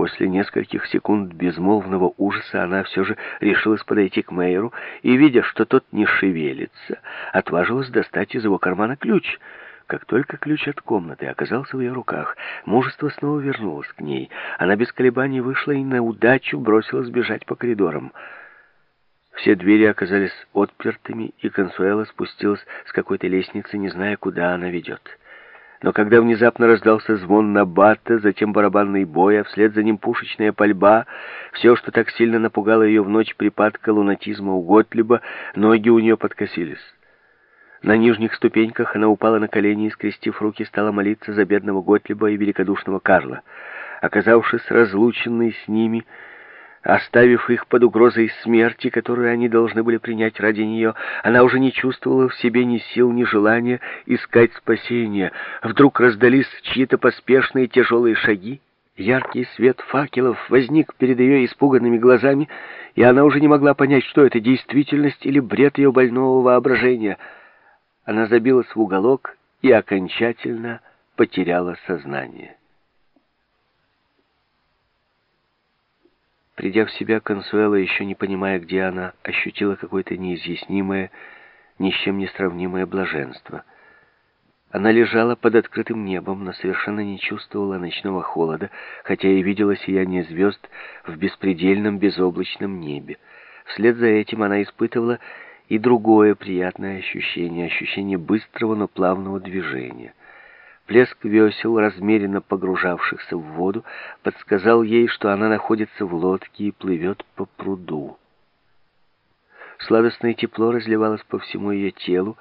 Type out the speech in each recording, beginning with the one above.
После нескольких секунд безмолвного ужаса она все же решилась подойти к Мейеру и, видя, что тот не шевелится, отважилась достать из его кармана ключ. Как только ключ от комнаты оказался в ее руках, мужество снова вернулось к ней. Она без колебаний вышла и на удачу бросилась бежать по коридорам. Все двери оказались отпертыми, и Консуэла спустилась с какой-то лестницы, не зная, куда она ведет. Но когда внезапно раздался звон набата, затем барабанный бой, а вслед за ним пушечная пальба, все, что так сильно напугало ее в ночь припадка лунатизма у Готлиба, ноги у нее подкосились. На нижних ступеньках она упала на колени и, скрестив руки, стала молиться за бедного Готлиба и великодушного Карла. Оказавшись разлученной с ними, Оставив их под угрозой смерти, которую они должны были принять ради нее, она уже не чувствовала в себе ни сил, ни желания искать спасения. Вдруг раздались чьи-то поспешные тяжелые шаги. Яркий свет факелов возник перед ее испуганными глазами, и она уже не могла понять, что это действительность или бред ее больного воображения. Она забилась в уголок и окончательно потеряла сознание. Придя в себя, Консуэла, еще не понимая, где она, ощутила какое-то неизъяснимое, ни с чем не сравнимое блаженство. Она лежала под открытым небом, но совершенно не чувствовала ночного холода, хотя и видела сияние звезд в беспредельном безоблачном небе. Вслед за этим она испытывала и другое приятное ощущение, ощущение быстрого, но плавного движения. Плеск весел, размеренно погружавшихся в воду, подсказал ей, что она находится в лодке и плывет по пруду. Сладостное тепло разливалось по всему ее телу,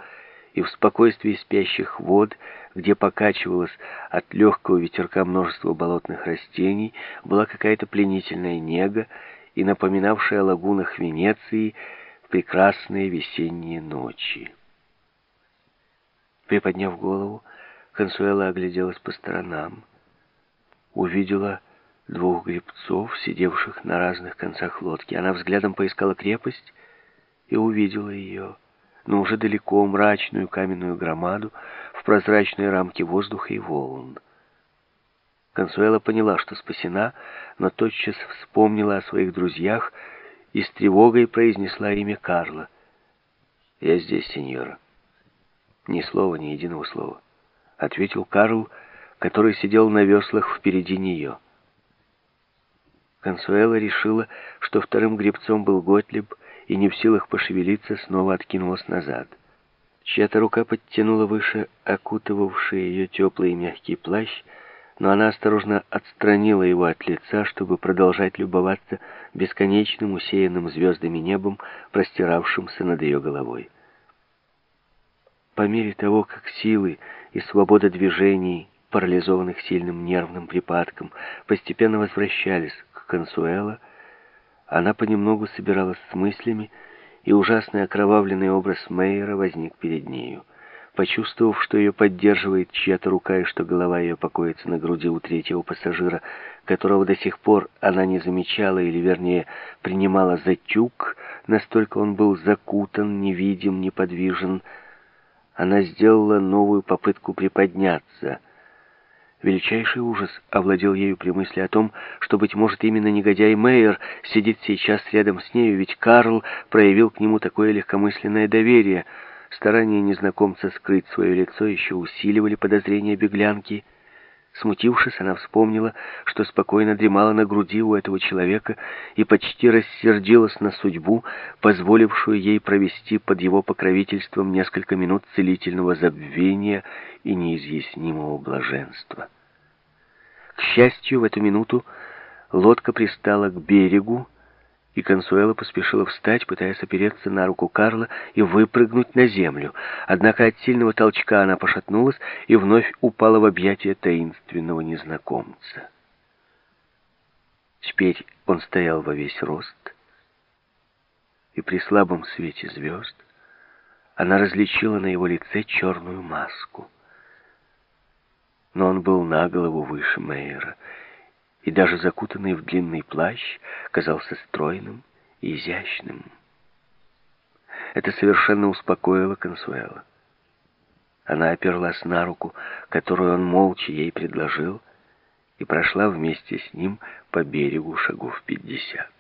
и в спокойствии спящих вод, где покачивалось от легкого ветерка множество болотных растений, была какая-то пленительная нега и напоминавшая о лагунах Венеции в прекрасные весенние ночи. Приподняв голову, Консуэла огляделась по сторонам. Увидела двух гребцов, сидевших на разных концах лодки. Она взглядом поискала крепость и увидела ее, но уже далеко мрачную каменную громаду в прозрачной рамке воздуха и волн. Консуэла поняла, что спасена, но тотчас вспомнила о своих друзьях и с тревогой произнесла имя Карла. «Я здесь, сеньора». Ни слова, ни единого слова ответил Карл, который сидел на веслах впереди нее. Консуэла решила, что вторым гребцом был Готлиб, и не в силах пошевелиться, снова откинулась назад. Чья-то рука подтянула выше окутывавший ее теплый и мягкий плащ, но она осторожно отстранила его от лица, чтобы продолжать любоваться бесконечным усеянным звездами небом, простиравшимся над ее головой. По мере того, как силы и свобода движений, парализованных сильным нервным припадком, постепенно возвращались к Консуэло, она понемногу собиралась с мыслями, и ужасный окровавленный образ Мейера возник перед нею. Почувствовав, что ее поддерживает чья-то рука и что голова ее покоится на груди у третьего пассажира, которого до сих пор она не замечала, или, вернее, принимала за тюк, настолько он был закутан, невидим, неподвижен, она сделала новую попытку приподняться. Величайший ужас овладел ею при мысли о том, что, быть может, именно негодяй Мейер сидит сейчас рядом с нею, ведь Карл проявил к нему такое легкомысленное доверие. Старания незнакомца скрыть свое лицо еще усиливали подозрения беглянки — Смутившись, она вспомнила, что спокойно дремала на груди у этого человека и почти рассердилась на судьбу, позволившую ей провести под его покровительством несколько минут целительного забвения и неизъяснимого блаженства. К счастью, в эту минуту лодка пристала к берегу, и Консуэла поспешила встать, пытаясь опереться на руку Карла и выпрыгнуть на землю. Однако от сильного толчка она пошатнулась и вновь упала в объятия таинственного незнакомца. Теперь он стоял во весь рост, и при слабом свете звезд она различила на его лице черную маску. Но он был на голову выше Мейера, и даже закутанный в длинный плащ казался стройным и изящным. Это совершенно успокоило Консуэла. Она оперлась на руку, которую он молча ей предложил, и прошла вместе с ним по берегу шагов пятьдесят.